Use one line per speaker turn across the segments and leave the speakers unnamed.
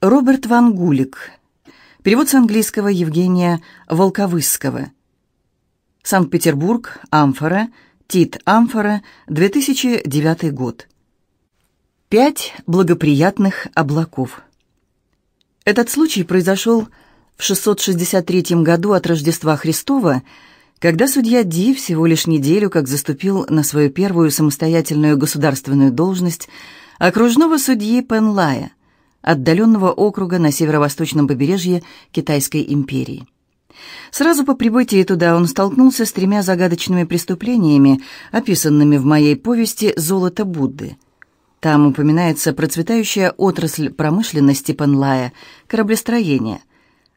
Роберт Ван Гулик. Перевод с английского Евгения Волковысского. Санкт-Петербург, Амфора, Тит Амфора, 2009 год. Пять благоприятных облаков. Этот случай произошел в 663 году от Рождества Христова, когда судья Ди всего лишь неделю как заступил на свою первую самостоятельную государственную должность окружного судьи Пенлая, отдаленного округа на северо-восточном побережье Китайской империи. Сразу по прибытии туда он столкнулся с тремя загадочными преступлениями, описанными в моей повести «Золото Будды». Там упоминается процветающая отрасль промышленности Пенлая, кораблестроение,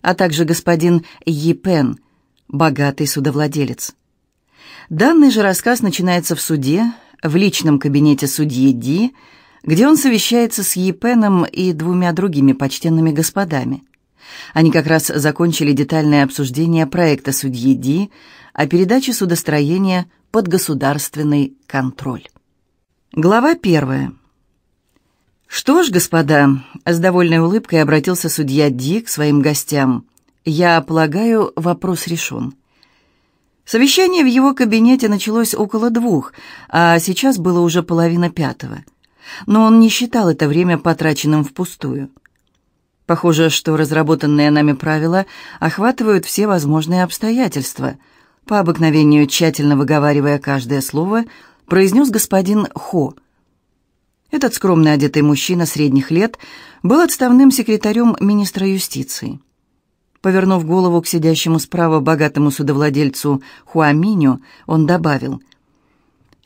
а также господин Йи Пен, богатый судовладелец. Данный же рассказ начинается в суде, в личном кабинете судьи Ди, где он совещается с Йи Пеном и двумя другими почтенными господами. Они как раз закончили детальное обсуждение проекта судьи Ди о передаче судостроения под государственный контроль. Глава первая. «Что ж, господа», — с довольной улыбкой обратился судья Ди к своим гостям, «я полагаю, вопрос решен». Совещание в его кабинете началось около двух, а сейчас было уже половина пятого. Но он не считал это время потраченным впустую. Похоже, что разработанные нами правила охватывают все возможные обстоятельства. По обыкновению, тщательно выговаривая каждое слово, произнес господин Хо — этот скромно одетый мужчина средних лет был отставным секретарем министра юстиции. Повернув голову к сидящему справа богатому судовладельцу Хуаминю, он добавил,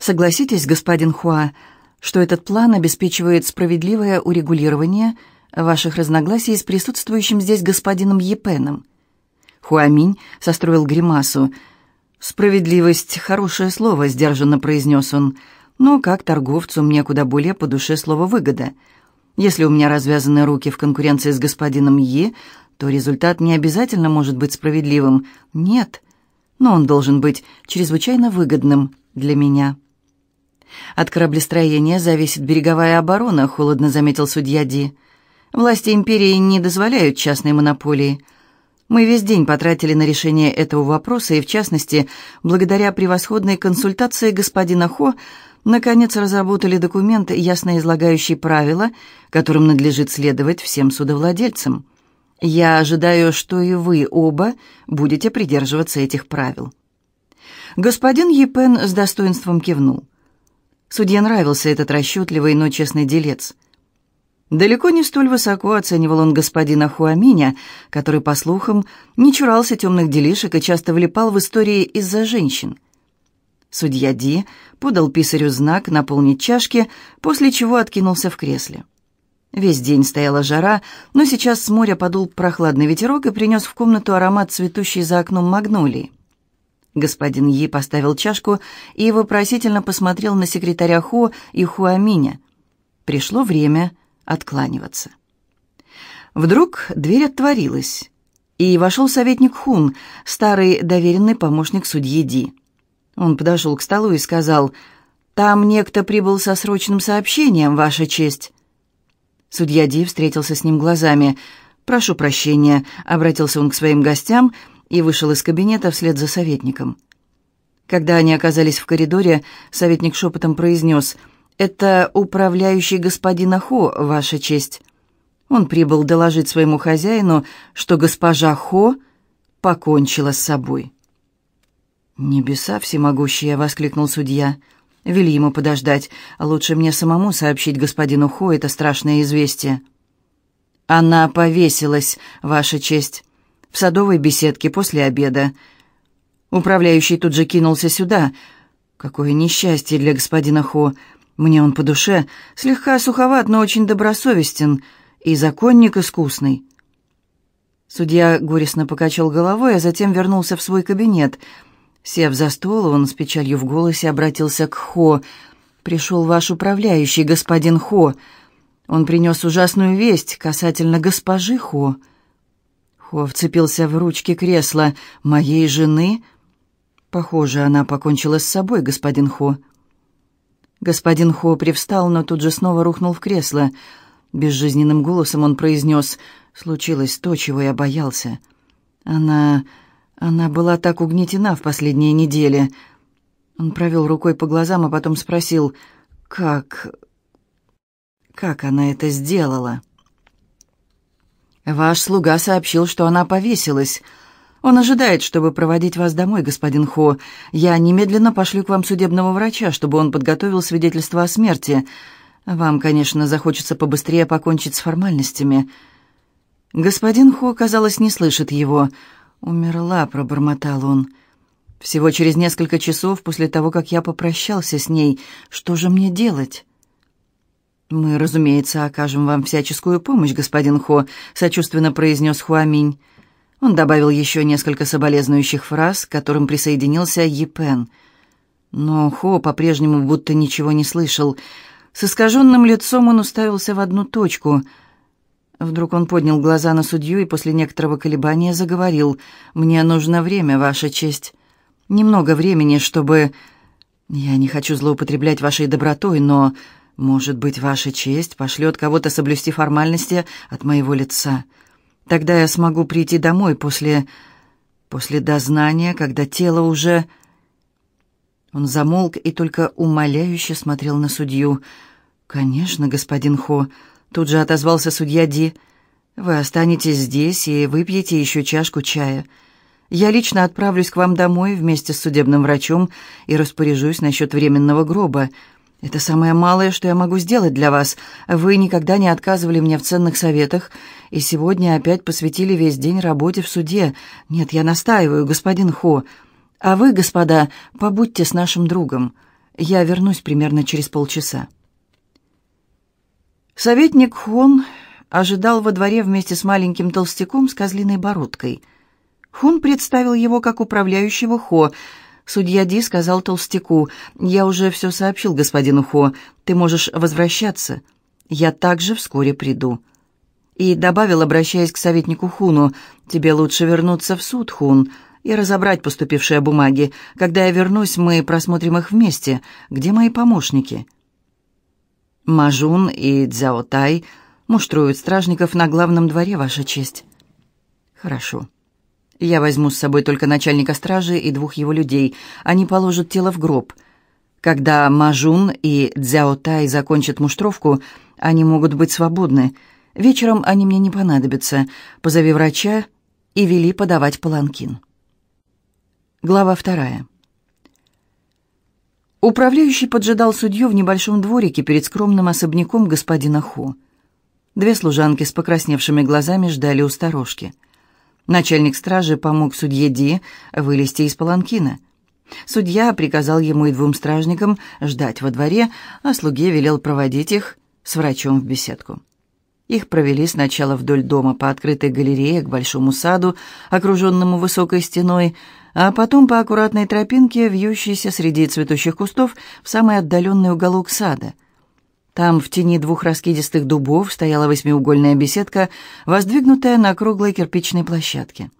«Согласитесь, господин Хуа, что этот план обеспечивает справедливое урегулирование ваших разногласий с присутствующим здесь господином Епеном». Хуаминь состроил гримасу. «Справедливость — хорошее слово», — сдержанно произнес он, — но как торговцу мне куда более по душе слово «выгода». Если у меня развязаны руки в конкуренции с господином Е, то результат не обязательно может быть справедливым. Нет, но он должен быть чрезвычайно выгодным для меня. От кораблестроения зависит береговая оборона, холодно заметил судья Ди. Власти империи не дозволяют частной монополии. Мы весь день потратили на решение этого вопроса, и в частности, благодаря превосходной консультации господина Хо, наконец разработали документ, ясно излагающий правила, которым надлежит следовать всем судовладельцам. Я ожидаю, что и вы оба будете придерживаться этих правил». Господин Епен с достоинством кивнул. Судье нравился этот расчетливый, но честный делец. Далеко не столь высоко оценивал он господина Хуаминя, который, по слухам, не чурался темных делишек и часто влипал в истории из-за женщин. Судья Ди подал писарю знак наполнить чашки, после чего откинулся в кресле. Весь день стояла жара, но сейчас с моря подул прохладный ветерок и принес в комнату аромат цветущей за окном магнолии. Господин Yi поставил чашку и вопросительно посмотрел на секретаря Хо и Хуаминя. Пришло время откланиваться. Вдруг дверь отворилась, и вошел советник Хун, старый доверенный помощник судьи Ди. Он подошел к столу и сказал, «Там некто прибыл со срочным сообщением, Ваша честь». Судья Ди встретился с ним глазами. «Прошу прощения», — обратился он к своим гостям и вышел из кабинета вслед за советником. Когда они оказались в коридоре, советник шепотом произнес, «Это управляющий господин Хо, Ваша честь». Он прибыл доложить своему хозяину, что госпожа Хо покончила с собой. «Небеса всемогущие!» — воскликнул судья. «Вели ему подождать. Лучше мне самому сообщить господину Хо это страшное известие». «Она повесилась, Ваша честь, в садовой беседке после обеда». Управляющий тут же кинулся сюда. «Какое несчастье для господина Хо! Мне он по душе, слегка суховат, но очень добросовестен, и законник искусный». Судья горестно покачал головой, а затем вернулся в свой кабинет — Сев за стол, он с печалью в голосе обратился к Хо. «Пришел ваш управляющий, господин Хо. Он принес ужасную весть касательно госпожи Хо». Хо вцепился в ручки кресла. «Моей жены?» «Похоже, она покончила с собой, господин Хо». Господин Хо привстал, но тут же снова рухнул в кресло. Безжизненным голосом он произнес «Случилось то, чего я боялся». Она... она была так угнетена в последние недели. Он провел рукой по глазам, а потом спросил «Как... как она это сделала?» «Ваш слуга сообщил, что она повесилась. Он ожидает, чтобы проводить вас домой, господин Хо. Я немедленно пошлю к вам судебного врача, чтобы он подготовил свидетельство о смерти. Вам, конечно, захочется побыстрее покончить с формальностями». Господин Хо, казалось, не слышит его. «Умерла», — пробормотал он. «Всего через несколько часов после того, как я попрощался с ней. Что же мне делать?» «Мы, разумеется, окажем вам всяческую помощь, господин Хо», — сочувственно произнес Хуаминь. Он добавил еще несколько соболезнующих фраз, к которым присоединился Епен. Но Хо по-прежнему будто ничего не слышал. С искаженным лицом он уставился в одну точку. Вдруг он поднял глаза на судью и после некоторого колебания заговорил. «Мне нужно время, Ваша честь. Немного времени, чтобы...» «Я не хочу злоупотреблять вашей добротой, но...» Может быть, ваша честь пошлет кого-то соблюсти формальности от моего лица. Тогда я смогу прийти домой после... после дознания, когда тело уже...» Он замолк и только умоляюще смотрел на судью. «Конечно, господин Хо», — тут же отозвался судья Ди. «Вы останетесь здесь и выпьете еще чашку чая. Я лично отправлюсь к вам домой вместе с судебным врачом и распоряжусь насчет временного гроба. Это самое малое, что я могу сделать для вас. Вы никогда не отказывали мне в ценных советах, и сегодня опять посвятили весь день работе в суде. Нет, я настаиваю, господин Хо. А вы, господа, побудьте с нашим другом. Я вернусь примерно через полчаса». Советник Хон ожидал во дворе вместе с маленьким толстяком с козлиной бородкой. Хон представил его как управляющего Хо — Судья Ди сказал толстяку, «Я уже все сообщил господину Хо, ты можешь возвращаться. Я также вскоре приду». И добавил, обращаясь к советнику Хуну, «Тебе лучше вернуться в суд, Хун, и разобрать поступившие бумаги. Когда я вернусь, мы просмотрим их вместе. Где мои помощники?» Мажун и Цзяотай муштруют стражников на главном дворе, Ваша честь. «Хорошо». Я возьму с собой только начальника стражи и двух его людей. Они положат тело в гроб. Когда Мажун и Цзяо Тай закончат муштровку, они могут быть свободны. Вечером они мне не понадобятся. Позови врача и вели подавать паланкин. Глава вторая. Управляющий поджидал судью в небольшом дворике перед скромным особняком господина Ху. Две служанки с покрасневшими глазами ждали у сторожки. Начальник стражи помог судье Ди вылезти из паланкина. Судья приказал ему и двум стражникам ждать во дворе, а слуге велел проводить их с врачом в беседку. Их провели сначала вдоль дома по открытой галерее к большому саду, окруженному высокой стеной, а потом по аккуратной тропинке, вьющейся среди цветущих кустов, в самый отдаленный уголок сада — там, в тени двух раскидистых дубов, стояла восьмиугольная беседка, воздвигнутая на круглой кирпичной площадке.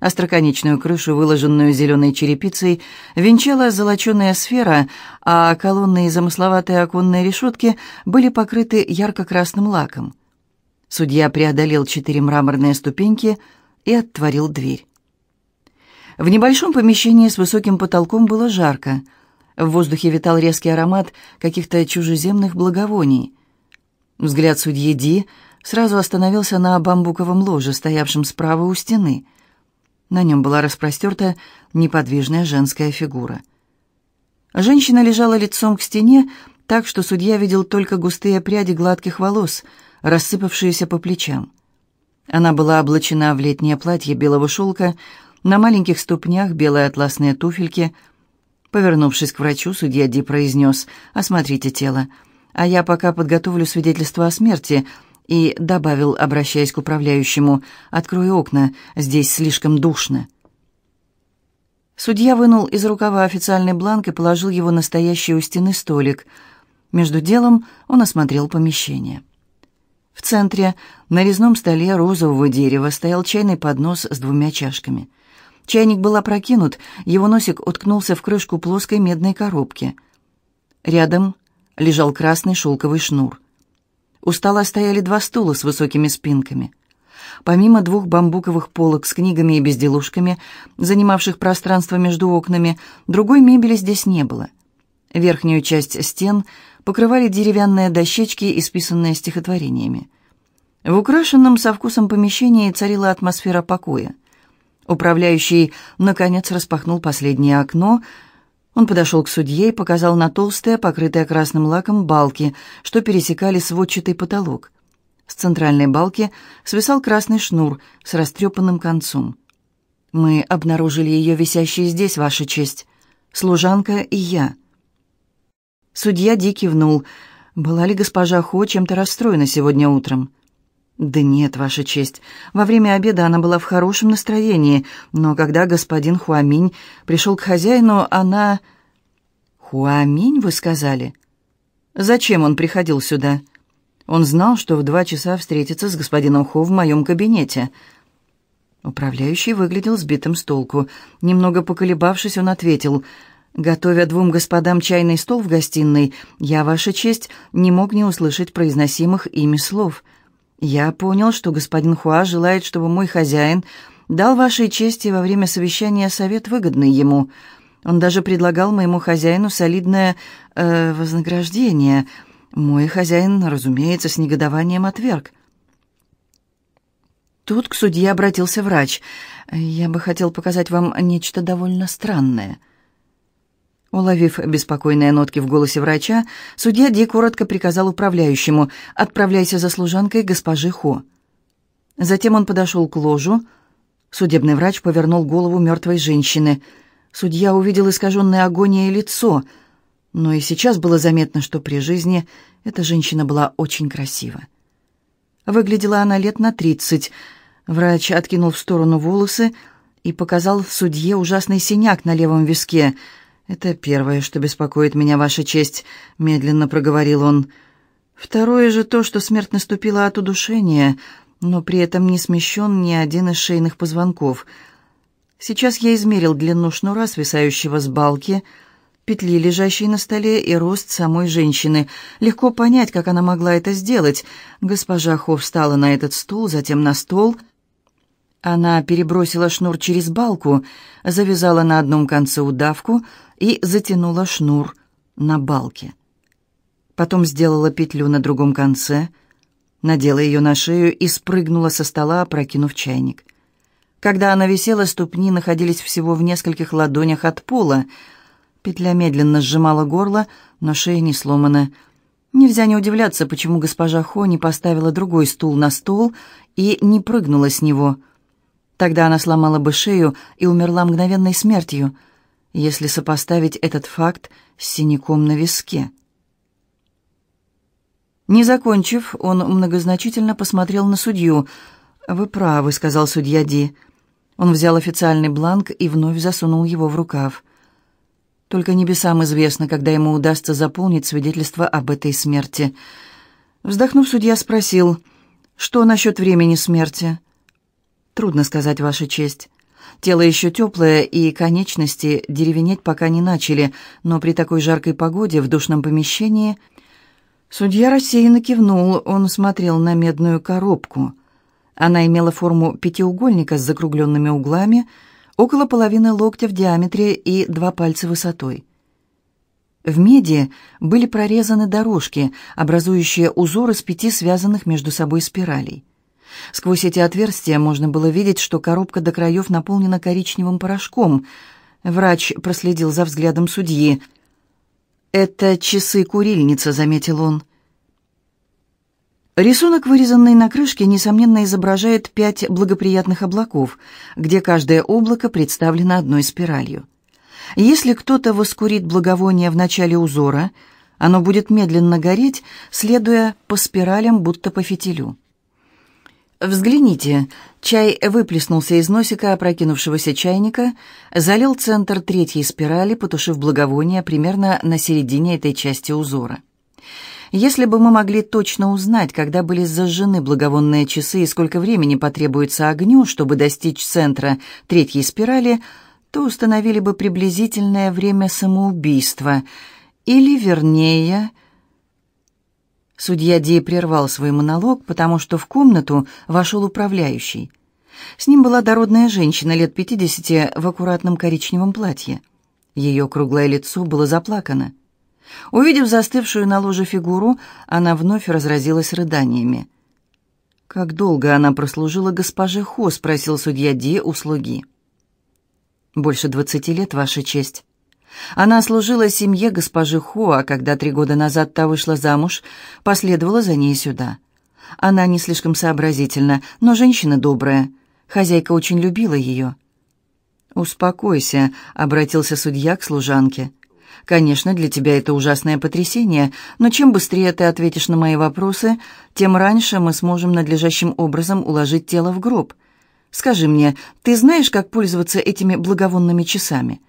Остроконечную крышу, выложенную зеленой черепицей, венчала золоченая сфера, а колонны и замысловатые оконные решетки были покрыты ярко-красным лаком. Судья преодолел четыре мраморные ступеньки и оттворил дверь. В небольшом помещении с высоким потолком было жарко — в воздухе витал резкий аромат каких-то чужеземных благовоний. Взгляд судьи Ди сразу остановился на бамбуковом ложе, стоявшем справа у стены. На нем была распростерта неподвижная женская фигура. Женщина лежала лицом к стене, так что судья видел только густые пряди гладких волос, рассыпавшиеся по плечам. Она была облачена в летнее платье белого шелка, на маленьких ступнях белые атласные туфельки — Повернувшись к врачу, судья Ди произнес «Осмотрите тело, а я пока подготовлю свидетельство о смерти» и добавил, обращаясь к управляющему «Открой окна, здесь слишком душно». Судья вынул из рукава официальный бланк и положил его на стоящий у стены столик. Между делом он осмотрел помещение. В центре на резном столе розового дерева стоял чайный поднос с двумя чашками – Чайник был опрокинут, его носик уткнулся в крышку плоской медной коробки. Рядом лежал красный шелковый шнур. У стола стояли два стула с высокими спинками. Помимо двух бамбуковых полок с книгами и безделушками, занимавших пространство между окнами, другой мебели здесь не было. Верхнюю часть стен покрывали деревянные дощечки, исписанные стихотворениями. В украшенном со вкусом помещении царила атмосфера покоя. Управляющий, наконец, распахнул последнее окно. Он подошел к судье и показал на толстые, покрытые красным лаком, балки, что пересекали сводчатый потолок. С центральной балки свисал красный шнур с растрепанным концом. «Мы обнаружили ее висящей здесь, Ваша честь. Служанка и я». Судья Ди кивнул. «Была ли госпожа Хо чем-то расстроена сегодня утром?» «Да нет, Ваша честь. Во время обеда она была в хорошем настроении, но когда господин Хуаминь пришел к хозяину, она...» «Хуаминь, вы сказали?» «Зачем он приходил сюда?» «Он знал, что в два часа встретится с господином Хо в моем кабинете». Управляющий выглядел сбитым с толку. Немного поколебавшись, он ответил, «Готовя двум господам чайный стол в гостиной, я, Ваша честь, не мог не услышать произносимых ими слов». «Я понял, что господин Хуа желает, чтобы мой хозяин дал вашей чести во время совещания совет, выгодный ему. Он даже предлагал моему хозяину солидное э, вознаграждение. Мой хозяин, разумеется, с негодованием отверг». Тут к судье обратился врач. «Я бы хотел показать вам нечто довольно странное». Уловив беспокойные нотки в голосе врача, судья Ди коротко приказал управляющему «Отправляйся за служанкой госпожи Хо». Затем он подошел к ложу. Судебный врач повернул голову мертвой женщины. Судья увидел искаженное агонией лицо, но и сейчас было заметно, что при жизни эта женщина была очень красива. Выглядела она лет на тридцать. Врач откинул в сторону волосы и показал судье ужасный синяк на левом виске — «Это первое, что беспокоит меня, Ваша честь», — медленно проговорил он. «Второе же то, что смерть наступила от удушения, но при этом не смещен ни один из шейных позвонков. Сейчас я измерил длину шнура, свисающего с балки, петли, лежащей на столе, и рост самой женщины. Легко понять, как она могла это сделать. Госпожа Хо встала на этот стул, затем на стол — она перебросила шнур через балку, завязала на одном конце удавку и затянула шнур на балке. Потом сделала петлю на другом конце, надела ее на шею и спрыгнула со стола, опрокинув чайник. Когда она висела, ступни находились всего в нескольких ладонях от пола. Петля медленно сжимала горло, но шея не сломана. Нельзя не удивляться, почему госпожа Хо не поставила другой стул на стол и не прыгнула с него — Тогда она сломала бы шею и умерла мгновенной смертью, если сопоставить этот факт с синяком на виске. Не закончив, он многозначительно посмотрел на судью. «Вы правы», — сказал судья Ди. Он взял официальный бланк и вновь засунул его в рукав. Только небесам известно, когда ему удастся заполнить свидетельство об этой смерти. Вздохнув, судья спросил, «Что насчет времени смерти?» Трудно сказать, Ваша честь. Тело еще теплое, и конечности деревенеть пока не начали, но при такой жаркой погоде в душном помещении... Судья рассеянно кивнул, он смотрел на медную коробку. Она имела форму пятиугольника с закругленными углами, около половины локтя в диаметре и два пальца высотой. В меди были прорезаны дорожки, образующие узор из пяти связанных между собой спиралей. Сквозь эти отверстия можно было видеть, что коробка до краев наполнена коричневым порошком. Врач проследил за взглядом судьи. «Это часы-курильница», — заметил он. Рисунок, вырезанный на крышке, несомненно изображает пять благоприятных облаков, где каждое облако представлено одной спиралью. Если кто-то воскурит благовоние в начале узора, оно будет медленно гореть, следуя по спиралям, будто по фитилю. «Взгляните». Чай выплеснулся из носика опрокинувшегося чайника, залил центр третьей спирали, потушив благовоние примерно на середине этой части узора. Если бы мы могли точно узнать, когда были зажжены благовонные часы и сколько времени потребуется огню, чтобы достичь центра третьей спирали, то установили бы приблизительное время самоубийства, или, вернее, Судья Ди прервал свой монолог, потому что в комнату вошел управляющий. С ним была дородная женщина лет пятидесяти в аккуратном коричневом платье. Ее круглое лицо было заплакано. Увидев застывшую на ложе фигуру, она вновь разразилась рыданиями. «Как долго она прослужила госпоже Хо?» — спросил судья Ди у слуги. «Больше двадцати лет, Ваша честь». Она служила семье госпожи Хо, а когда три года назад та вышла замуж, последовала за ней сюда. Она не слишком сообразительна, но женщина добрая. Хозяйка очень любила ее. «Успокойся», — обратился судья к служанке. Конечно, для тебя это ужасное потрясение, но чем быстрее ты ответишь на мои вопросы, тем раньше мы сможем надлежащим образом уложить тело в гроб. Скажи мне, ты знаешь, как пользоваться этими благовонными часами?»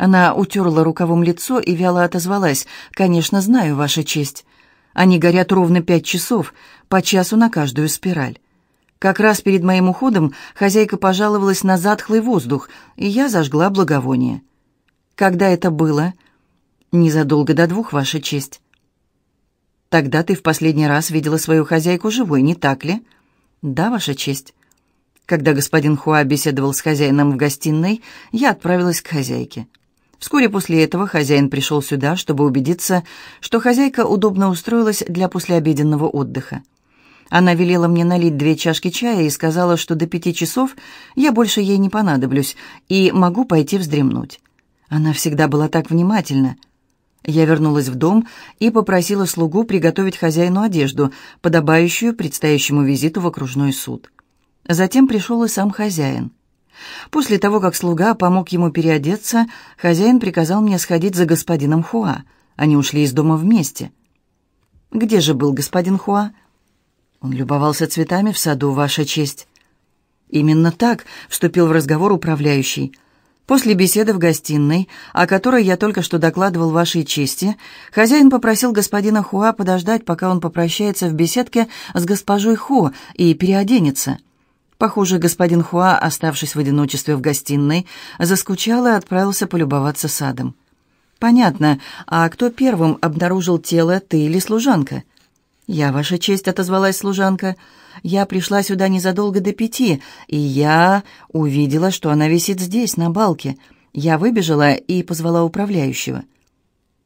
Она утерла рукавом лицо и вяло отозвалась. «Конечно, знаю, Ваша честь. Они горят ровно пять часов, по часу на каждую спираль. Как раз перед моим уходом хозяйка пожаловалась на затхлый воздух, и я зажгла благовоние. Когда это было? Незадолго до двух, Ваша честь. Тогда ты в последний раз видела свою хозяйку живой, не так ли? Да, Ваша честь. Когда господин Хуа беседовал с хозяином в гостиной, я отправилась к хозяйке. Вскоре после этого хозяин пришел сюда, чтобы убедиться, что хозяйка удобно устроилась для послеобеденного отдыха. Она велела мне налить две чашки чая и сказала, что до пяти часов я больше ей не понадоблюсь и могу пойти вздремнуть. Она всегда была так внимательна. Я вернулась в дом и попросила слугу приготовить хозяину одежду, подобающую предстоящему визиту в окружной суд. Затем пришел и сам хозяин. После того, как слуга помог ему переодеться, хозяин приказал мне сходить за господином Хуа. Они ушли из дома вместе. «Где же был господин Хуа?» «Он любовался цветами в саду, Ваша честь». «Именно так», — вступил в разговор управляющий. После беседы в гостиной, о которой я только что докладывал вашей чести, хозяин попросил господина Хуа подождать, пока он попрощается в беседке с госпожой Хо и переоденется. Похоже, господин Хуа, оставшись в одиночестве в гостиной, заскучал и отправился полюбоваться садом. «Понятно. А кто первым обнаружил тело, ты или служанка?» «Я, ваша честь», — отозвалась служанка, — я пришла сюда незадолго до пяти, и я увидела, что она висит здесь, на балке. Я выбежала и позвала управляющего.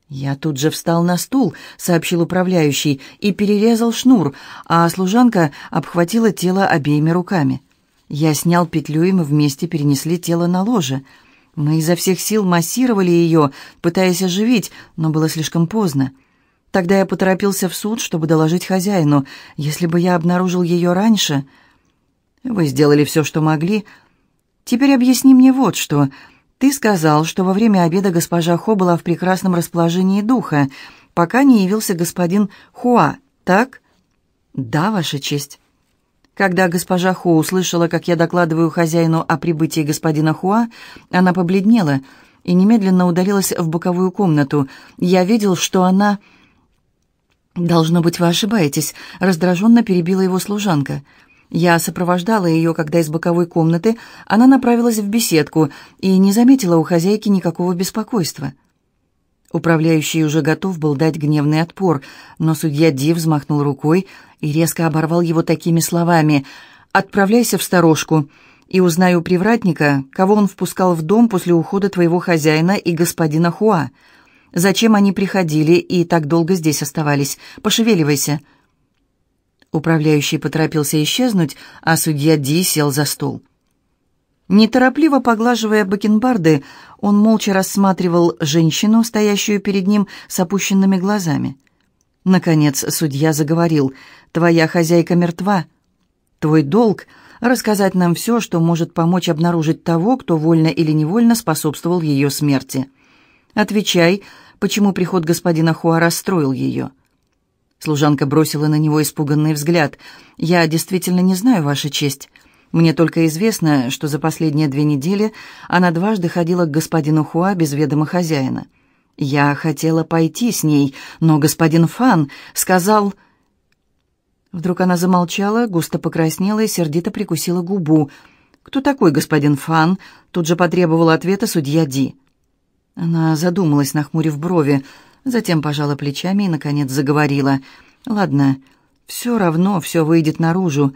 «Я тут же встал на стул», — сообщил управляющий, и перерезал шнур, а служанка обхватила тело обеими руками. Я снял петлю, и мы вместе перенесли тело на ложе. Мы изо всех сил массировали ее, пытаясь оживить, но было слишком поздно. Тогда я поторопился в суд, чтобы доложить хозяину. Если бы я обнаружил ее раньше... Вы сделали все, что могли. Теперь объясни мне вот что. Ты сказал, что во время обеда госпожа Хо была в прекрасном расположении духа, пока не явился господин Хуа, так? Да, Ваша честь. Когда госпожа Хо услышала, как я докладываю хозяину о прибытии господина Хуа, она побледнела и немедленно удалилась в боковую комнату. Я видел, что она «Должно быть, вы ошибаетесь», — раздраженно перебила его служанка. Я сопровождала ее, когда из боковой комнаты она направилась в беседку и не заметила у хозяйки никакого беспокойства. Управляющий уже готов был дать гневный отпор, но судья Ди взмахнул рукой и резко оборвал его такими словами «Отправляйся в сторожку и узнай у привратника, кого он впускал в дом после ухода твоего хозяина и господина Хуа». Зачем они приходили и так долго здесь оставались? Пошевеливайся». Управляющий поторопился исчезнуть, а судья Ди сел за стол. Неторопливо поглаживая бакенбарды, он молча рассматривал женщину, стоящую перед ним с опущенными глазами. Наконец судья заговорил. «Твоя хозяйка мертва. Твой долг — рассказать нам все, что может помочь обнаружить того, кто вольно или невольно способствовал ее смерти. Отвечай, почему приход господина Хуа расстроил ее. Служанка бросила на него испуганный взгляд. «Я действительно не знаю, Ваша честь. Мне только известно, что за последние две недели она дважды ходила к господину Хуа без ведома хозяина. Я хотела пойти с ней, но господин Фан сказал...» Вдруг она замолчала, густо покраснела и сердито прикусила губу. «Кто такой господин Фан?» Тут же потребовал ответа судья Ди. Она задумалась, нахмурив брови. Затем пожала плечами и, наконец, заговорила. «Ладно, все равно все выйдет наружу.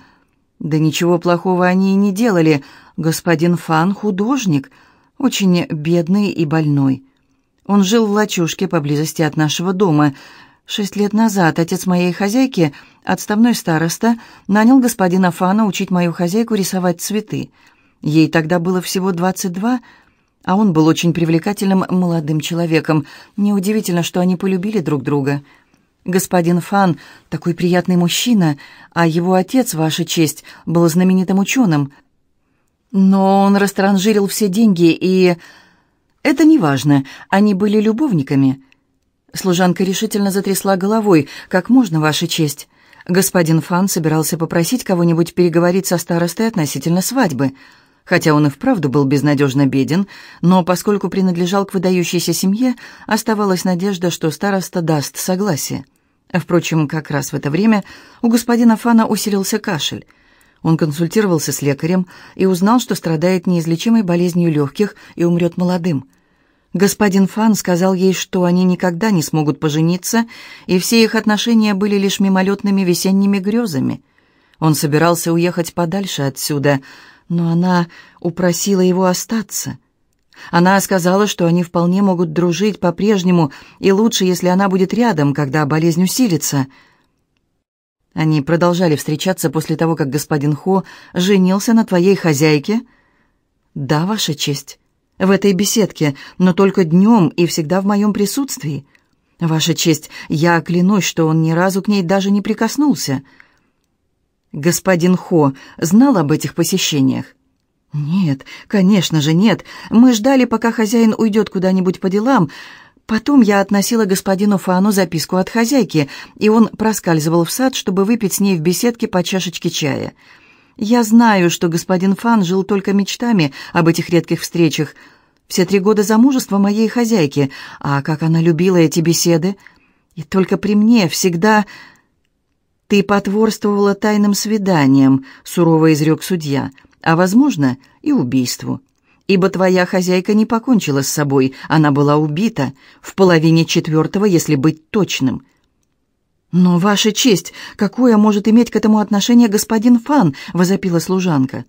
Да ничего плохого они и не делали. Господин Фан — художник, очень бедный и больной. Он жил в лачушке поблизости от нашего дома. Шесть лет назад отец моей хозяйки, отставной староста, нанял господина Фана учить мою хозяйку рисовать цветы. Ей тогда было всего двадцать два, а он был очень привлекательным молодым человеком. Неудивительно, что они полюбили друг друга. Господин Фан — такой приятный мужчина, а его отец, ваша честь, был знаменитым ученым. Но он растранжирил все деньги, и... Это не важно, они были любовниками. Служанка решительно затрясла головой. «Как можно, ваша честь?» Господин Фан собирался попросить кого-нибудь переговорить со старостой относительно свадьбы. Хотя он и вправду был безнадежно беден, но поскольку принадлежал к выдающейся семье, оставалась надежда, что староста даст согласие. Впрочем, как раз в это время у господина Фана усилился кашель. Он консультировался с лекарем и узнал, что страдает неизлечимой болезнью легких и умрет молодым. Господин Фан сказал ей, что они никогда не смогут пожениться, и все их отношения были лишь мимолетными весенними грезами. Он собирался уехать подальше отсюда, но она упросила его остаться — она сказала, что они вполне могут дружить по-прежнему, и лучше, если она будет рядом, когда болезнь усилится. Они продолжали встречаться после того, как господин Хо женился на твоей хозяйке? Да, Ваша честь. В этой беседке, но только днем и всегда в моем присутствии. Ваша честь, я клянусь, что он ни разу к ней даже не прикоснулся. Господин Хо знал об этих посещениях? «Нет, конечно же нет. Мы ждали, пока хозяин уйдет куда-нибудь по делам. Потом я относила господину Фану записку от хозяйки, и он проскальзывал в сад, чтобы выпить с ней в беседке по чашечке чая. Я знаю, что господин Фан жил только мечтами об этих редких встречах. Все три года замужества моей хозяйки, а как она любила эти беседы. И только при мне всегда... «Ты потворствовала тайным свиданиям», — сурово изрек судья, — а, возможно, и убийству. Ибо твоя хозяйка не покончила с собой, она была убита в половине четвертого, если быть точным. «Но, Ваша честь, какое может иметь к этому отношение господин Фан?» — возопила служанка.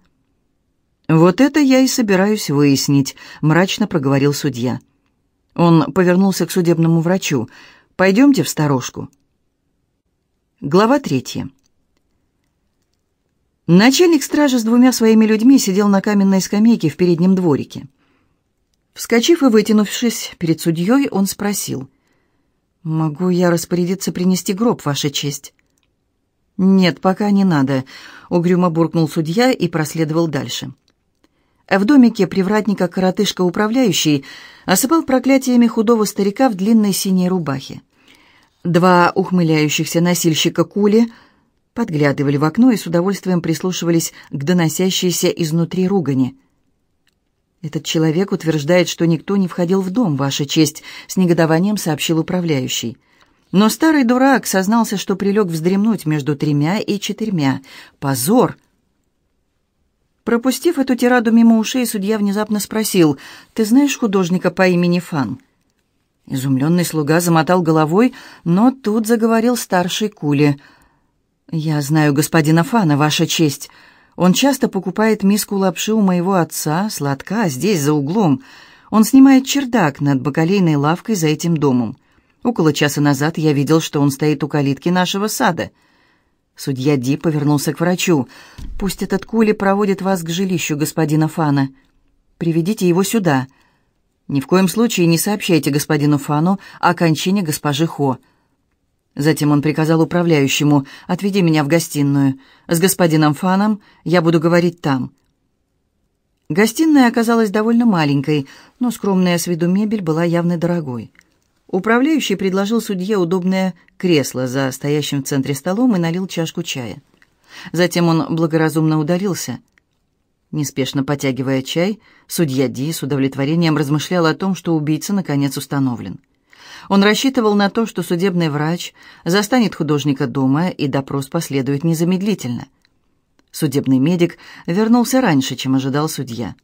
«Вот это я и собираюсь выяснить», — мрачно проговорил судья. Он повернулся к судебному врачу. «Пойдемте в сторожку». Глава третья. Начальник стражи с двумя своими людьми сидел на каменной скамейке в переднем дворике. Вскочив и вытянувшись перед судьей, он спросил. «Могу я распорядиться принести гроб, Ваша честь?» «Нет, пока не надо», — угрюмо буркнул судья и проследовал дальше. В домике привратника коротышка-управляющий осыпал проклятиями худого старика в длинной синей рубахе. Два ухмыляющихся носильщика кули — подглядывали в окно и с удовольствием прислушивались к доносящейся изнутри ругани. «Этот человек утверждает, что никто не входил в дом, Ваша честь», — с негодованием сообщил управляющий. Но старый дурак сознался, что прилег вздремнуть между тремя и четырьмя. Позор! Пропустив эту тираду мимо ушей, судья внезапно спросил, «Ты знаешь художника по имени Фан?» Изумленный слуга замотал головой, но тут заговорил старший Кули — «Я знаю господина Фана, ваша честь. Он часто покупает миску лапши у моего отца, сладка, здесь, за углом. Он снимает чердак над бакалейной лавкой за этим домом. Около часа назад я видел, что он стоит у калитки нашего сада». Судья Ди повернулся к врачу. «Пусть этот Кули проводит вас к жилищу господина Фана. Приведите его сюда. Ни в коем случае не сообщайте господину Фану о кончине госпожи Хо. Затем он приказал управляющему «Отведи меня в гостиную. С господином Фаном я буду говорить там». Гостиная оказалась довольно маленькой, но скромная с виду мебель была явно дорогой. Управляющий предложил судье удобное кресло за стоящим в центре столом и налил чашку чая. Затем он благоразумно удалился. Неспешно потягивая чай, судья Ди с удовлетворением размышлял о том, что убийца наконец установлен. Он рассчитывал на то, что судебный врач застанет художника дома, и допрос последует незамедлительно. Судебный медик вернулся раньше, чем ожидал судья.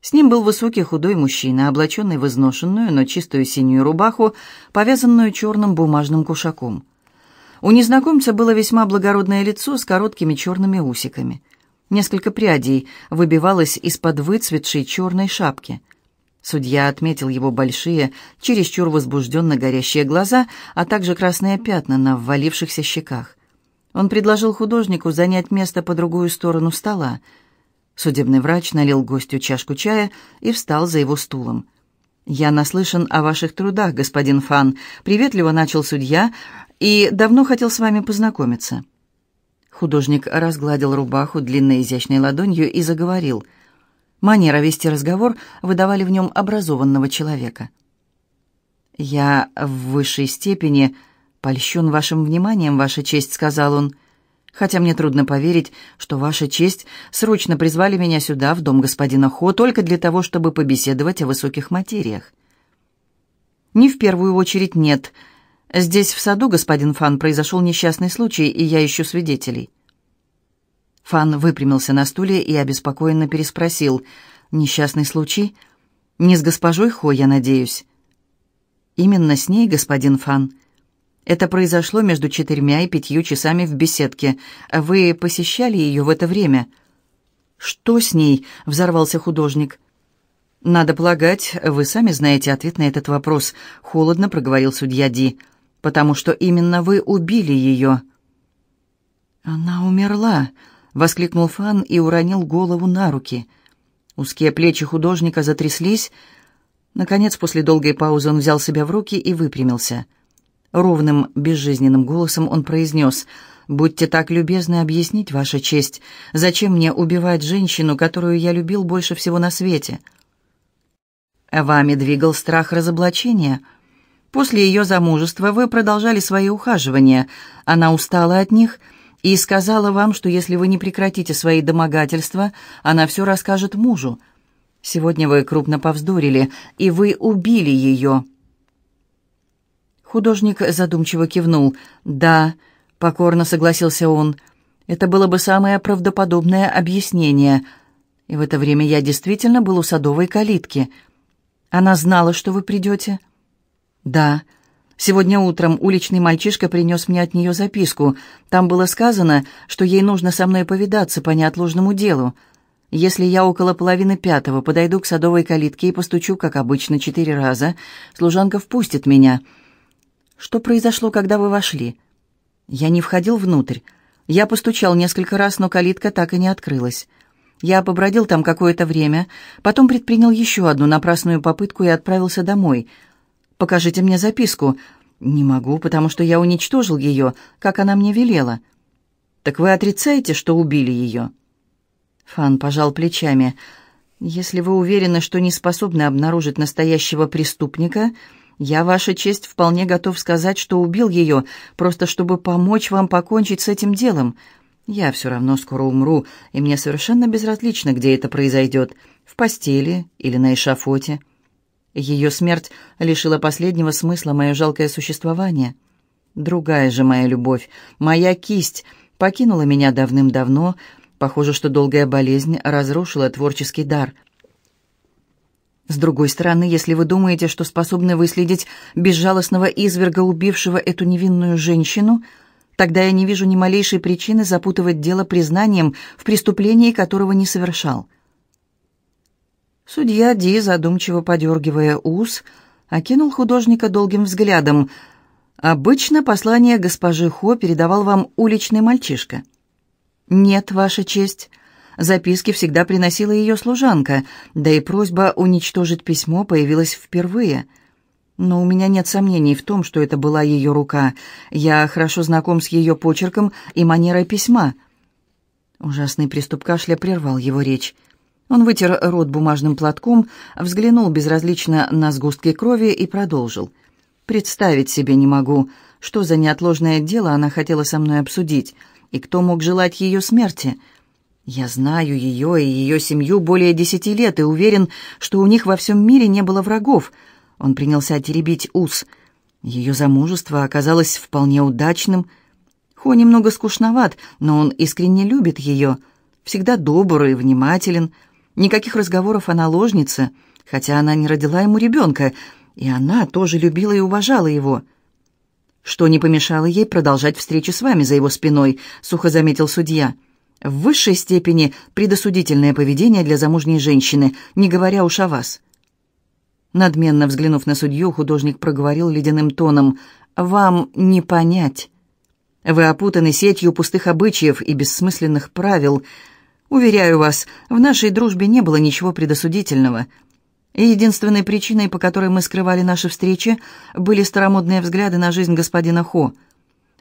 С ним был высокий худой мужчина, облаченный в изношенную, но чистую синюю рубаху, повязанную черным бумажным кушаком. У незнакомца было весьма благородное лицо с короткими черными усиками. Несколько прядей выбивалось из-под выцветшей черной шапки. Судья отметил его большие, чересчур возбужденно горящие глаза, а также красные пятна на ввалившихся щеках. Он предложил художнику занять место по другую сторону стола. Судебный врач налил гостю чашку чая и встал за его стулом. «Я наслышан о ваших трудах, господин Фан», — приветливо начал судья, «и давно хотел с вами познакомиться». Художник разгладил рубаху длинной изящной ладонью и заговорил. Манера вести разговор выдавали в нем образованного человека. «Я в высшей степени польщен вашим вниманием, Ваша честь», — сказал он, «хотя мне трудно поверить, что Ваша честь срочно призвали меня сюда, в дом господина Хо, только для того, чтобы побеседовать о высоких материях». «Не в первую очередь нет», — Здесь, в саду, господин Фан, произошел несчастный случай, и я ищу свидетелей». Фан выпрямился на стуле и обеспокоенно переспросил. «Несчастный случай? Не с госпожой Хо, я надеюсь?» «Именно с ней, господин Фан. Это произошло между четырьмя и пятью часами в беседке. Вы посещали ее в это время?» «Что с ней?» — взорвался художник. «Надо полагать, вы сами знаете ответ на этот вопрос», — холодно проговорил судья Ди. «Ди» потому что именно вы убили ее». «Она умерла», — воскликнул Фан и уронил голову на руки. Узкие плечи художника затряслись. Наконец, после долгой паузы он взял себя в руки и выпрямился. Ровным, безжизненным голосом он произнес «Будьте так любезны объяснить, Ваша честь, зачем мне убивать женщину, которую я любил больше всего на свете?» «Вами двигал страх разоблачения», — После ее замужества вы продолжали свои ухаживания. Она устала от них и сказала вам, что если вы не прекратите свои домогательства, она все расскажет мужу. Сегодня вы крупно повздорили, и вы убили ее». Художник задумчиво кивнул. «Да», — покорно согласился он, — «это было бы самое правдоподобное объяснение. И в это время я действительно был у садовой калитки. Она знала, что вы придете?» «Да. Сегодня утром уличный мальчишка принес мне от нее записку. Там было сказано, что ей нужно со мной повидаться по неотложному делу. Если я около половины пятого подойду к садовой калитке и постучу, как обычно, четыре раза, служанка впустит меня. Что произошло, когда вы вошли? Я не входил внутрь. Я постучал несколько раз, но калитка так и не открылась. Я побродил там какое-то время, потом предпринял еще одну напрасную попытку и отправился домой — Покажите мне записку». «Не могу, потому что я уничтожил ее, как она мне велела». «Так вы отрицаете, что убили ее?» Фан пожал плечами. «Если вы уверены, что не способны обнаружить настоящего преступника, я, Ваша честь, вполне готов сказать, что убил ее, просто чтобы помочь вам покончить с этим делом. Я все равно скоро умру, и мне совершенно безразлично, где это произойдет, в постели или на эшафоте». Ее смерть лишила последнего смысла мое жалкое существование. Другая же моя любовь, моя кисть, покинула меня давным-давно. Похоже, что долгая болезнь разрушила творческий дар. С другой стороны, если вы думаете, что способны выследить безжалостного изверга, убившего эту невинную женщину, тогда я не вижу ни малейшей причины запутывать дело признанием в преступлении, которого не совершал. Судья Ди, задумчиво подергивая ус, окинул художника долгим взглядом. «Обычно послание госпожи Хо передавал вам уличный мальчишка». «Нет, Ваша честь. Записки всегда приносила ее служанка, да и просьба уничтожить письмо появилась впервые». Но у меня нет сомнений в том, что это была ее рука. Я хорошо знаком с ее почерком и манерой письма. Ужасный приступ кашля прервал его речь. Он вытер рот бумажным платком, взглянул безразлично на сгустки крови и продолжил. «Представить себе не могу, что за неотложное дело она хотела со мной обсудить, и кто мог желать ее смерти. Я знаю ее и ее семью более десяти лет и уверен, что у них во всем мире не было врагов». Он принялся теребить ус. Ее замужество оказалось вполне удачным. Хо немного скучноват, но он искренне любит ее, всегда добр и внимателен, Никаких разговоров о наложнице, хотя она не родила ему ребенка, и она тоже любила и уважала его. Что не помешало ей продолжать встречу с вами за его спиной, сухо заметил судья. В высшей степени предосудительное поведение для замужней женщины, не говоря уж о вас. Надменно взглянув на судью, художник проговорил ледяным тоном, «Вам не понять. Вы опутаны сетью пустых обычаев и бессмысленных правил. Уверяю вас, в нашей дружбе не было ничего предосудительного. единственной причиной, по которой мы скрывали наши встречи, были старомодные взгляды на жизнь господина Хо.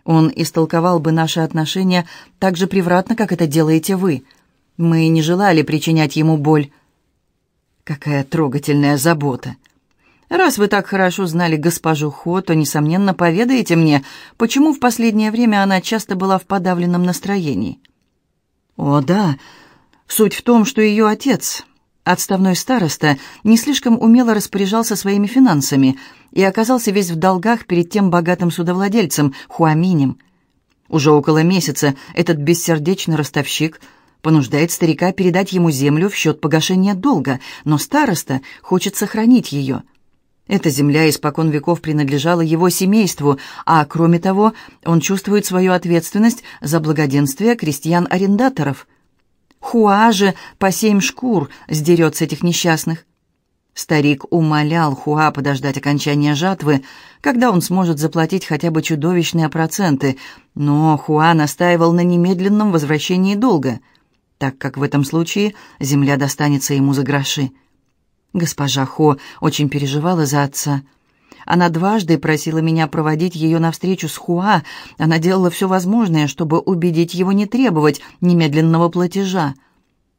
Он истолковал бы наши отношения так же превратно, как это делаете вы. Мы не желали причинять ему боль. Какая трогательная забота. Раз вы так хорошо знали госпожу Хо, то, несомненно, поведаете мне, почему в последнее время она часто была в подавленном настроении. О, да, суть в том, что ее отец, отставной староста, не слишком умело распоряжался своими финансами и оказался весь в долгах перед тем богатым судовладельцем Хуаминем. Уже около месяца этот бессердечный ростовщик понуждает старика передать ему землю в счет погашения долга, но староста хочет сохранить ее – эта земля испокон веков принадлежала его семейству, а кроме того, он чувствует свою ответственность за благоденствие крестьян-арендаторов. Хуа же по семь шкур сдерет с этих несчастных. Старик умолял Хуа подождать окончания жатвы, когда он сможет заплатить хотя бы чудовищные проценты, но Хуа настаивал на немедленном возвращении долга, так как в этом случае земля достанется ему за гроши. Госпожа Хо очень переживала за отца. Она дважды просила меня проводить ее на встречу с Хуа. Она делала все возможное, чтобы убедить его не требовать немедленного платежа.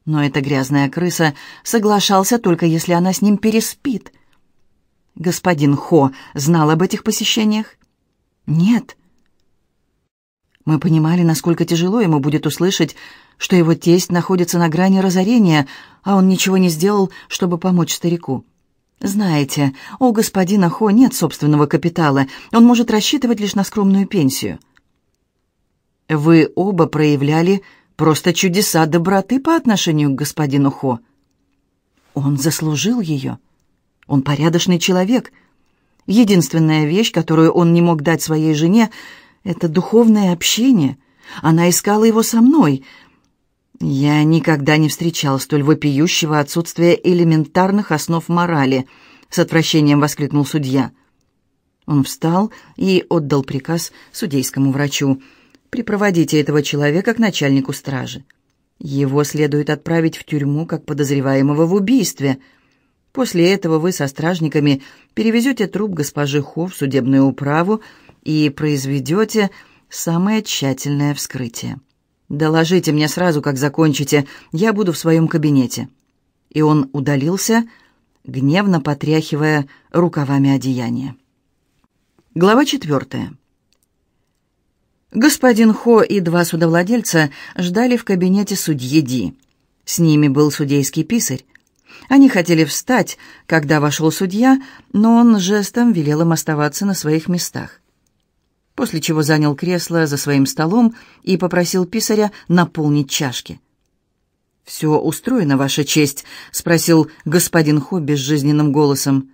Но эта грязная крыса соглашался только если она с ним переспит. Господин Хо знал об этих посещениях? Нет. Мы понимали, насколько тяжело ему будет услышать, что его тесть находится на грани разорения, а он ничего не сделал, чтобы помочь старику. Знаете, у господина Хо нет собственного капитала, он может рассчитывать лишь на скромную пенсию. Вы оба проявляли просто чудеса доброты по отношению к господину Хо. Он заслужил ее. Он порядочный человек. Единственная вещь, которую он не мог дать своей жене, это духовное общение. Она искала его со мной — «Я никогда не встречал столь вопиющего отсутствия элементарных основ морали», — с отвращением воскликнул судья. Он встал и отдал приказ судейскому врачу. «Припроводите этого человека к начальнику стражи. Его следует отправить в тюрьму как подозреваемого в убийстве. После этого вы со стражниками перевезете труп госпожи Хо в судебную управу и произведете самое тщательное вскрытие». «Доложите мне сразу, как закончите. Я буду в своем кабинете». И он удалился, гневно потряхивая рукавами одеяния. Глава четвертая. Господин Хо и два судовладельца ждали в кабинете судьи Ди. С ними был судейский писарь. Они хотели встать, когда вошел судья, но он жестом велел им оставаться на своих местах после чего занял кресло за своим столом и попросил писаря наполнить чашки. «Все устроено, Ваша честь?» — спросил господин Хо безжизненным голосом.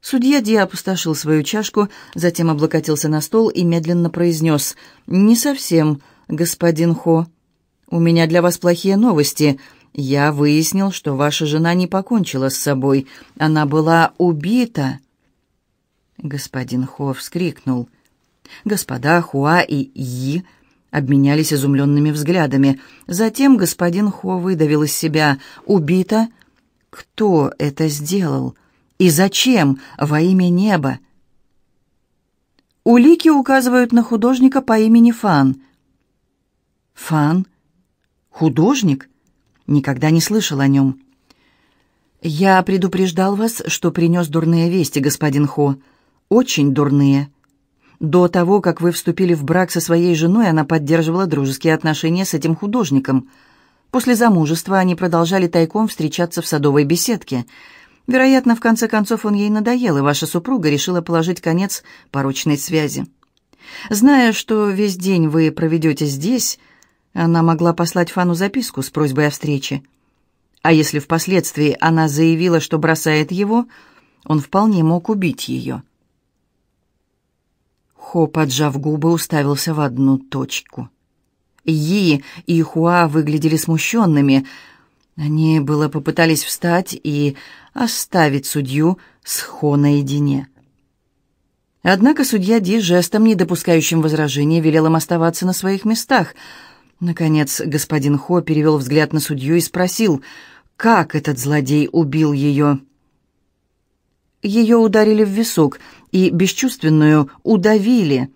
Судья Ди опустошил свою чашку, затем облокотился на стол и медленно произнес «Не совсем, господин Хо. У меня для вас плохие новости. Я выяснил, что ваша жена не покончила с собой. Она была убита». Господин Хо вскрикнул. Господа Хуа и Yi обменялись изумленными взглядами. Затем господин Хо выдавил из себя «Убито? Кто это сделал? И зачем? Во имя неба?» Улики указывают на художника по имени Фан. Фан? Художник? Никогда не слышал о нем. «Я предупреждал вас, что принес дурные вести, господин Хо. Очень дурные. До того, как вы вступили в брак со своей женой, она поддерживала дружеские отношения с этим художником. После замужества они продолжали тайком встречаться в садовой беседке. Вероятно, в конце концов он ей надоел, и ваша супруга решила положить конец порочной связи. Зная, что весь день вы проведете здесь, она могла послать Фану записку с просьбой о встрече. А если впоследствии она заявила, что бросает его, он вполне мог убить ее. Хо, поджав губы, уставился в одну точку. Yi и Хуа выглядели смущенными. Они было попытались встать и оставить судью с Хо наедине. Однако судья Ди жестом, не допускающим возражения, велел им оставаться на своих местах. Наконец господин Хо перевел взгляд на судью и спросил, как этот злодей убил ее. Ее ударили в висок и бесчувственную удавили,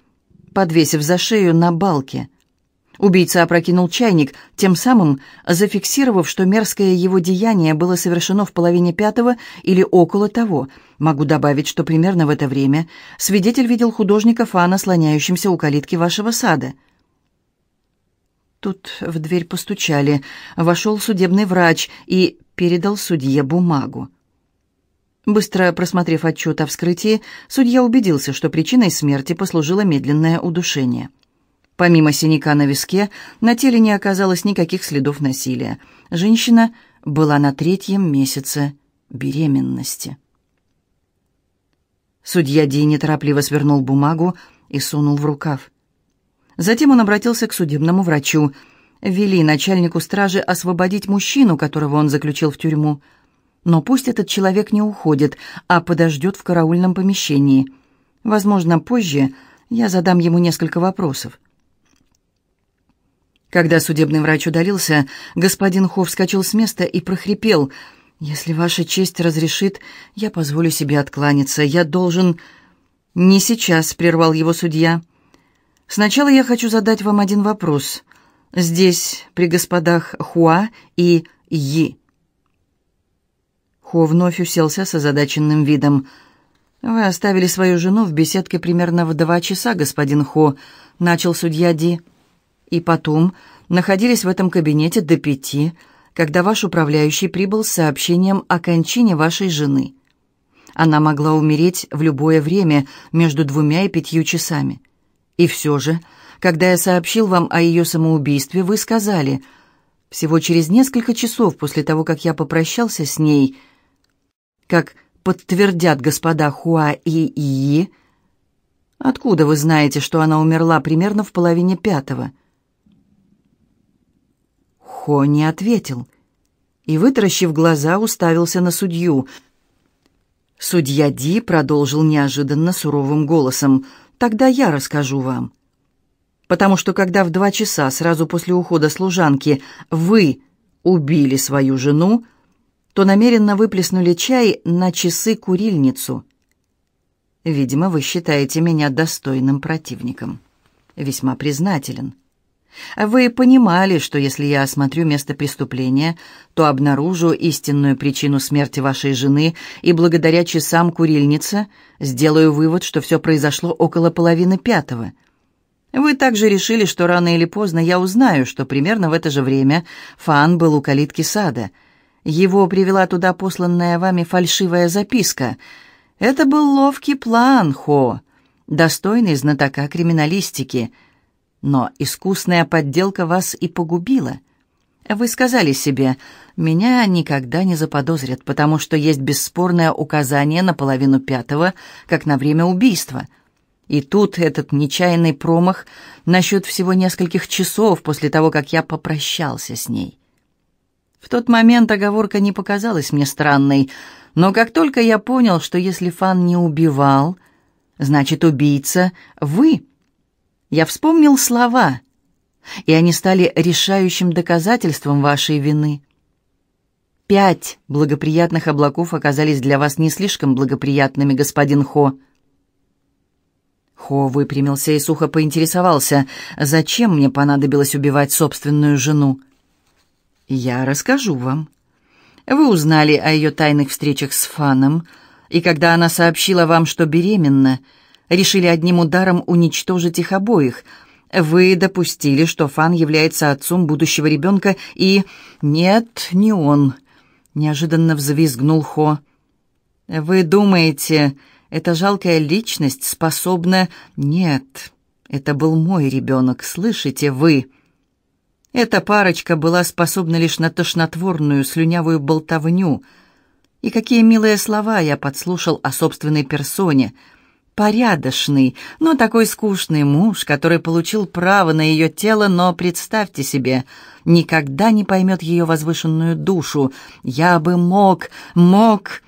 подвесив за шею на балке. Убийца опрокинул чайник, тем самым зафиксировав, что мерзкое его деяние было совершено в половине пятого или около того. Могу добавить, что примерно в это время свидетель видел художника Фана, слоняющимся у калитки вашего сада. Тут в дверь постучали. Вошел судебный врач и передал судье бумагу. Быстро просмотрев отчет о вскрытии, судья убедился, что причиной смерти послужило медленное удушение. Помимо синяка на виске, на теле не оказалось никаких следов насилия. Женщина была на третьем месяце беременности. Судья Ди неторопливо свернул бумагу и сунул в рукав. Затем он обратился к судебному врачу. Вели начальнику стражи освободить мужчину, которого он заключил в тюрьму. Но пусть этот человек не уходит, а подождет в караульном помещении. Возможно, позже я задам ему несколько вопросов. Когда судебный врач удалился, господин Хов вскочил с места и прохрипел. «Если ваша честь разрешит, я позволю себе откланяться. Я должен...» «Не сейчас», — прервал его судья. «Сначала я хочу задать вам один вопрос. Здесь, при господах Хуа и Yi». Хо вновь уселся с озадаченным видом. «Вы оставили свою жену в беседке примерно в два часа, господин Хо», — начал судья Ди и потом находились в этом кабинете до пяти, когда ваш управляющий прибыл с сообщением о кончине вашей жены. Она могла умереть в любое время между двумя и пятью часами. И все же, когда я сообщил вам о ее самоубийстве, вы сказали, всего через несколько часов после того, как я попрощался с ней, как подтвердят господа Хуа и Ии, откуда вы знаете, что она умерла примерно в половине пятого?» Хо не ответил и, вытаращив глаза, уставился на судью. Судья Ди продолжил неожиданно суровым голосом. «Тогда я расскажу вам. Потому что когда в два часа сразу после ухода служанки вы убили свою жену, то намеренно выплеснули чай на часы-курильницу. Видимо, вы считаете меня достойным противником. Весьма признателен. Вы понимали, что если я осмотрю место преступления, то обнаружу истинную причину смерти вашей жены и благодаря часам курильницы сделаю вывод, что все произошло около половины пятого. Вы также решили, что рано или поздно я узнаю, что примерно в это же время Фан был у калитки сада. Его привела туда посланная вами фальшивая записка. Это был ловкий план, Хо, достойный знатока криминалистики — но искусная подделка вас и погубила. Вы сказали себе, меня никогда не заподозрят, потому что есть бесспорное указание на половину пятого, как на время убийства. И тут этот нечаянный промах насчет всего нескольких часов после того, как я попрощался с ней. В тот момент оговорка не показалась мне странной, но как только я понял, что если Фан не убивал, значит, убийца — вы — я вспомнил слова, и они стали решающим доказательством вашей вины. Пять благоприятных облаков оказались для вас не слишком благоприятными, господин Хо. Хо выпрямился и сухо поинтересовался, зачем мне понадобилось убивать собственную жену. «Я расскажу вам. Вы узнали о ее тайных встречах с Фаном, и когда она сообщила вам, что беременна, — решили одним ударом уничтожить их обоих. Вы допустили, что Фан является отцом будущего ребенка, и... Нет, не он. Неожиданно взвизгнул Хо. Вы думаете, эта жалкая личность способна... Нет, это был мой ребенок, слышите вы? Эта парочка была способна лишь на тошнотворную, слюнявую болтовню. И какие милые слова я подслушал о собственной персоне — порядочный, но такой скучный муж, который получил право на ее тело, но, представьте себе, никогда не поймет ее возвышенную душу. Я бы мог, мог...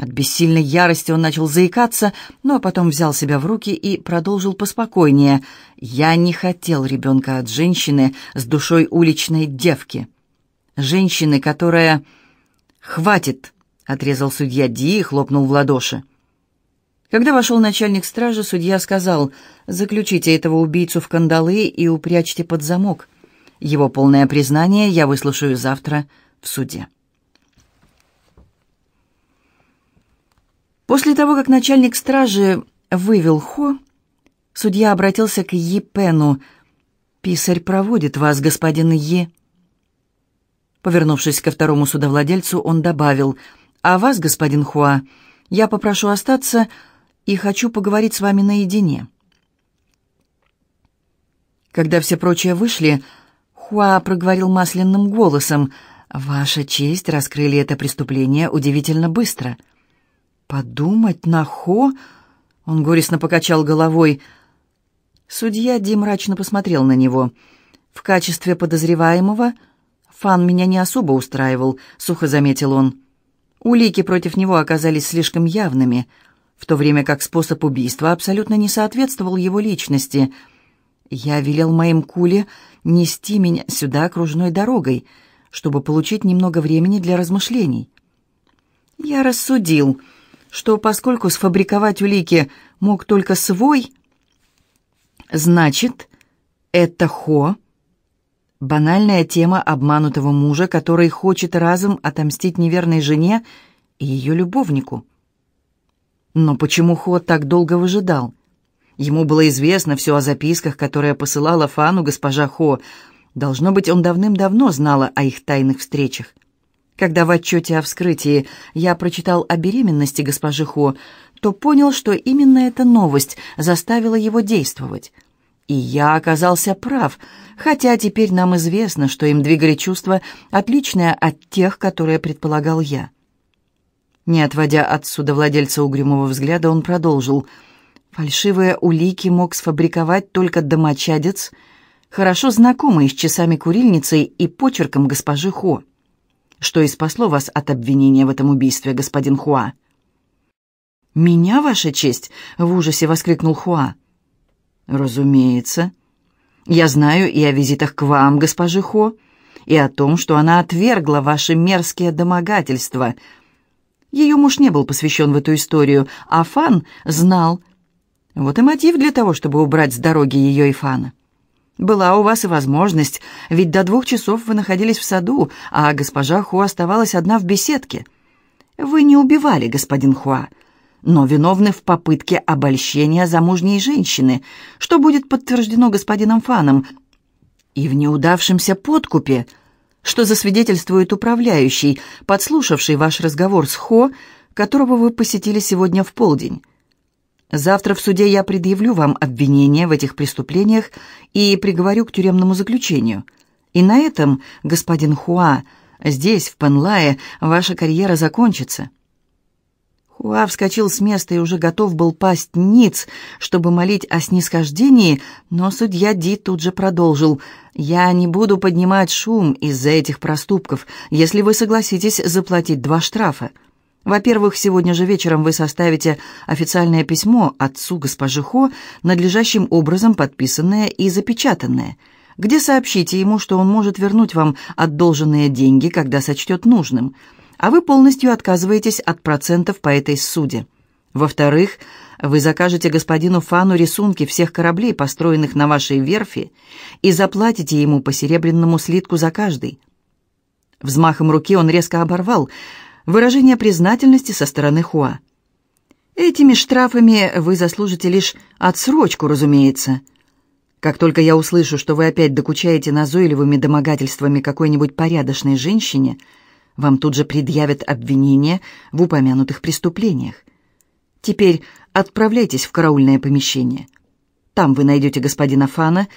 От бессильной ярости он начал заикаться, но потом взял себя в руки и продолжил поспокойнее. «Я не хотел ребенка от женщины с душой уличной девки. Женщины, которая...» «Хватит!» — отрезал судья Ди и хлопнул в ладоши. Когда вошел начальник стражи, судья сказал, «Заключите этого убийцу в кандалы и упрячьте под замок. Его полное признание я выслушаю завтра в суде». После того, как начальник стражи вывел Хо, судья обратился к Епену. «Писарь проводит вас, господин Е». Повернувшись ко второму судовладельцу, он добавил, «А вас, господин Хуа, я попрошу остаться и хочу поговорить с вами наедине». Когда все прочие вышли, Хуа проговорил масляным голосом, «Ваша честь раскрыли это преступление удивительно быстро». «Подумать на Хо?» Он горестно покачал головой. Судья Ди мрачно посмотрел на него. «В качестве подозреваемого Фан меня не особо устраивал», — сухо заметил он. «Улики против него оказались слишком явными в то время как способ убийства абсолютно не соответствовал его личности. Я велел моим куле нести меня сюда окружной дорогой, чтобы получить немного времени для размышлений. Я рассудил, что поскольку сфабриковать улики мог только свой, значит, это Хо — банальная тема обманутого мужа, который хочет разом отомстить неверной жене и ее любовнику. Но почему Хо так долго выжидал? Ему было известно все о записках, которые посылала Фану госпожа Хо. Должно быть, он давным-давно знала о их тайных встречах. Когда в отчете о вскрытии я прочитал о беременности госпожи Хо, то понял, что именно эта новость заставила его действовать. И я оказался прав, хотя теперь нам известно, что им двигали чувства, отличные от тех, которые предполагал я. Не отводя отсюда владельца угрюмого взгляда, он продолжил. Фальшивые улики мог сфабриковать только домочадец, хорошо знакомый с часами курильницей и почерком госпожи Хо. Что и спасло вас от обвинения в этом убийстве, господин Хуа. «Меня, ваша честь?» — в ужасе воскликнул Хуа. «Разумеется. Я знаю и о визитах к вам, госпожи Хо, и о том, что она отвергла ваши мерзкие домогательства», ее муж не был посвящен в эту историю, а Фан знал. Вот и мотив для того, чтобы убрать с дороги ее и Фана. Была у вас и возможность, ведь до двух часов вы находились в саду, а госпожа Ху оставалась одна в беседке. Вы не убивали, господин Хуа, но виновны в попытке обольщения замужней женщины, что будет подтверждено господином Фаном, и в неудавшемся подкупе – что засвидетельствует управляющий, подслушавший ваш разговор с Хо, которого вы посетили сегодня в полдень. Завтра в суде я предъявлю вам обвинение в этих преступлениях и приговорю к тюремному заключению. И на этом, господин Хуа, здесь, в Пенлае, ваша карьера закончится». Хуа вскочил с места и уже готов был пасть ниц, чтобы молить о снисхождении, но судья Ди тут же продолжил. «Я не буду поднимать шум из-за этих проступков, если вы согласитесь заплатить два штрафа. Во-первых, сегодня же вечером вы составите официальное письмо отцу госпожи Хо, надлежащим образом подписанное и запечатанное, где сообщите ему, что он может вернуть вам отдолженные деньги, когда сочтет нужным» а вы полностью отказываетесь от процентов по этой суде. Во-вторых, вы закажете господину Фану рисунки всех кораблей, построенных на вашей верфи, и заплатите ему по серебряному слитку за каждый. Взмахом руки он резко оборвал выражение признательности со стороны Хуа. Этими штрафами вы заслужите лишь отсрочку, разумеется. Как только я услышу, что вы опять докучаете назойливыми домогательствами какой-нибудь порядочной женщине – вам тут же предъявят обвинения в упомянутых преступлениях. Теперь отправляйтесь в караульное помещение. Там вы найдете господина Фана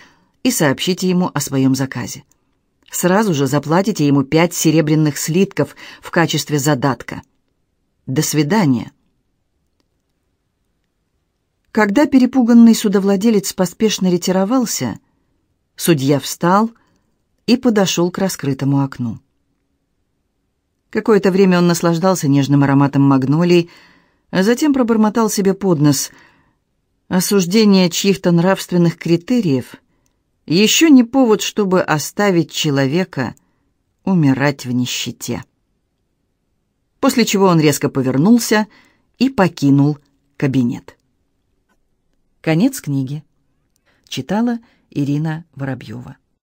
и сообщите ему о своем заказе. Сразу же заплатите ему пять серебряных слитков в качестве задатка. До свидания. Когда перепуганный судовладелец поспешно ретировался, судья встал и подошел к раскрытому окну. Какое-то время он наслаждался нежным ароматом магнолий, а затем пробормотал себе под нос. Осуждение чьих-то нравственных критериев еще не повод, чтобы оставить человека умирать в нищете. После чего он резко повернулся и покинул кабинет. Конец книги. Читала Ирина Воробьева.